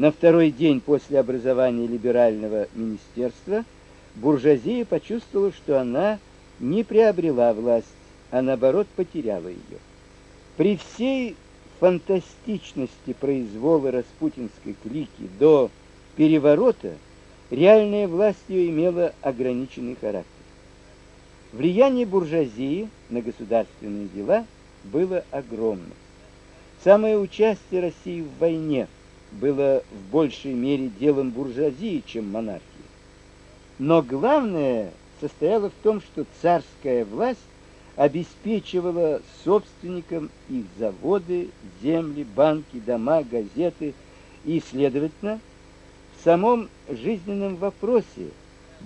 На второй день после образования либерального министерства буржуазия почувствовала, что она не приобрела власть, а наоборот потеряла ее. При всей фантастичности произвола распутинской клики до переворота реальная власть ее имела ограниченный характер. Влияние буржуазии на государственные дела было огромным. Самое участие России в войне было в большей мере делом буржуазии, чем монархии. Но главное состояло в том, что царская власть обеспечивала собственникам их заводы, земли, банки, дома, газеты и, следовательно, в самом жизненном вопросе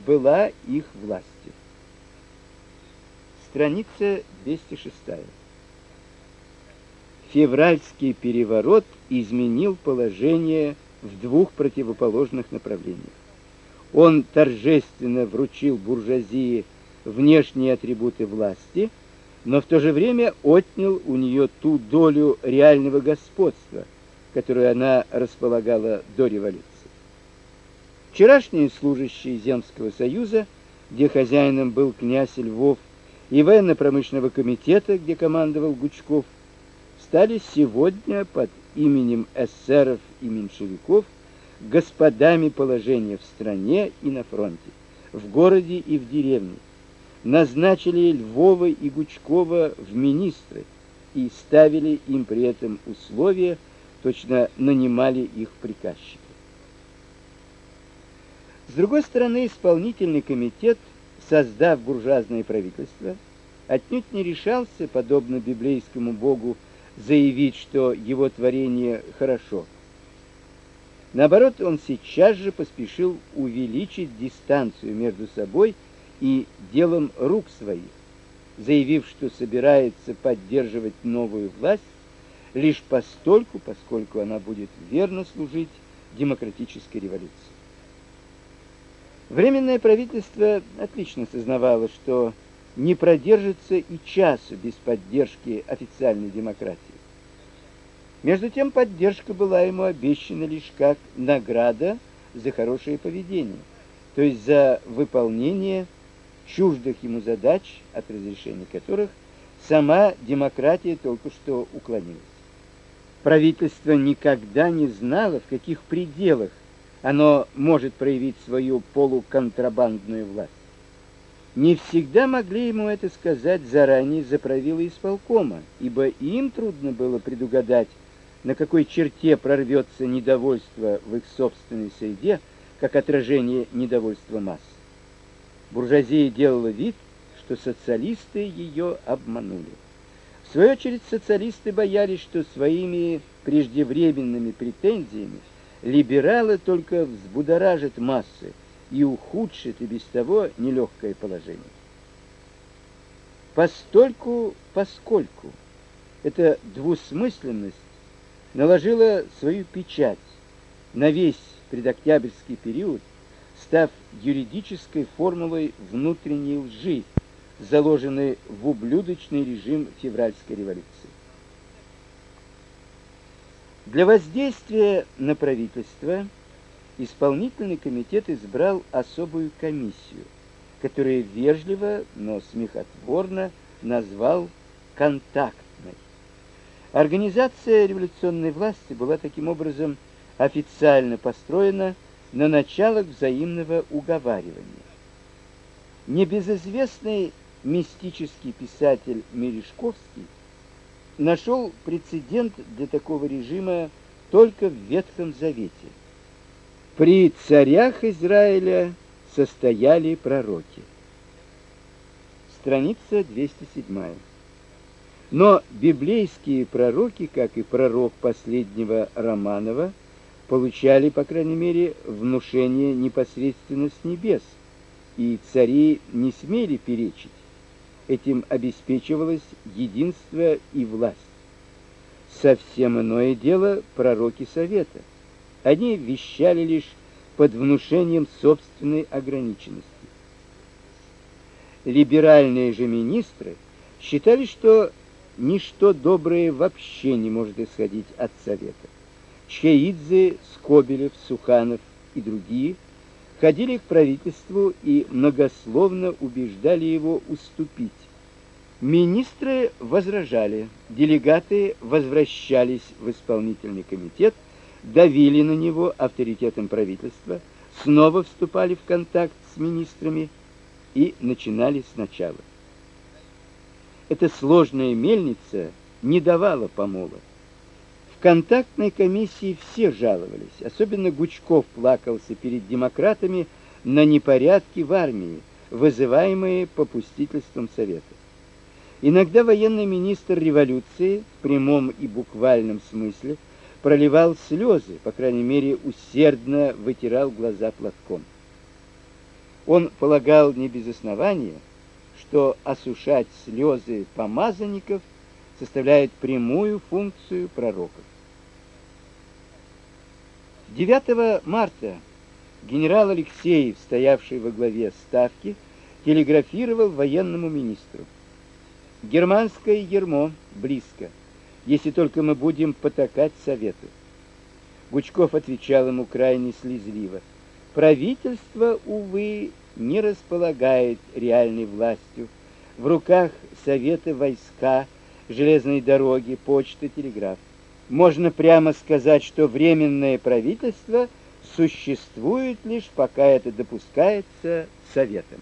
была их властью. Страница 206. Февральский переворот изменил положение в двух противоположных направлениях. Он торжественно вручил буржуазии внешние атрибуты власти – но в то же время отнял у нее ту долю реального господства, которую она располагала до революции. Вчерашние служащие Земского союза, где хозяином был князь Львов, и военно-промышленного комитета, где командовал Гучков, стали сегодня под именем эсеров и меньшевиков господами положения в стране и на фронте, в городе и в деревне, назначили Львова и Гучкова в министры и ставили им при этом условия, точно нанимали их приказчики. С другой стороны, исполнительный комитет, создав буржуазное правительство, отнюдь не решался, подобно библейскому богу, заявить, что его творение хорошо. Наоборот, он сейчас же поспешил увеличить дистанцию между собой и делом рук своих, заявив, что собирается поддерживать новую власть лишь постольку, поскольку она будет верно служить демократической революции. Временное правительство отлично сознавало, что не продержится и часа без поддержки официальной демократии. Между тем поддержка была ему обещана лишь как награда за хорошее поведение, то есть за выполнение чуждых ему задач, от разрешения которых сама демократия только что уклонилась. Правительство никогда не знало, в каких пределах оно может проявить свою полуконтрабандную власть. Не всегда могли ему это сказать заранее заправилы исполкома, ибо им трудно было предугадать, на какой черте прорвется недовольство в их собственной среде, как отражение недовольства масс. Буржуазия делала вид, что социалисты ее обманули. В свою очередь социалисты боялись, что своими преждевременными претензиями либералы только взбудоражат массы и ухудшат и без того нелегкое положение. Постольку, поскольку эта двусмысленность наложила свою печать на весь предоктябрьский период, став юридической формулой внутренней лжи, заложенной в ублюдочный режим февральской революции. Для воздействия на правительство исполнительный комитет избрал особую комиссию, которая вежливо, но смехотворно назвал контактной. Организация революционной власти была таким образом официально построена на началах взаимного уговаривания. Небезызвестный мистический писатель Мережковский нашел прецедент для такого режима только в Ветхом Завете. При царях Израиля состояли пророки. Страница 207. Но библейские пророки, как и пророк последнего Романова, получали, по крайней мере, внушение непосредственно с небес, и цари не смели перечить. Этим обеспечивалось единство и власть. Совсем иное дело пророки совета. Они вещали лишь под внушением собственной ограниченности. Либеральные же министры считали, что ничто доброе вообще не может исходить от совета Чаидзе, Скобелев, Суханов и другие ходили к правительству и многословно убеждали его уступить. Министры возражали, делегаты возвращались в исполнительный комитет, давили на него авторитетом правительства, снова вступали в контакт с министрами и начинали сначала. Эта сложная мельница не давала помола. В контактной комиссии все жаловались, особенно Гучков плакался перед демократами на непорядки в армии, вызываемые попустительством совета. Иногда военный министр революции в прямом и буквальном смысле проливал слезы, по крайней мере, усердно вытирал глаза платком. Он полагал не без основания, что осушать слезы помазанников составляет прямую функцию пророков. 9 марта генерал Алексеев, стоявший во главе ставки, телеграфировал военному министру: Германское ермо близко, если только мы будем потакать совету. Гучков отвечал ему крайне слезливо: правительство увы не располагает реальной властью. В руках советы войска, железные дороги, почта, телеграф. Можно прямо сказать, что временное правительство существует лишь пока это допускается советом.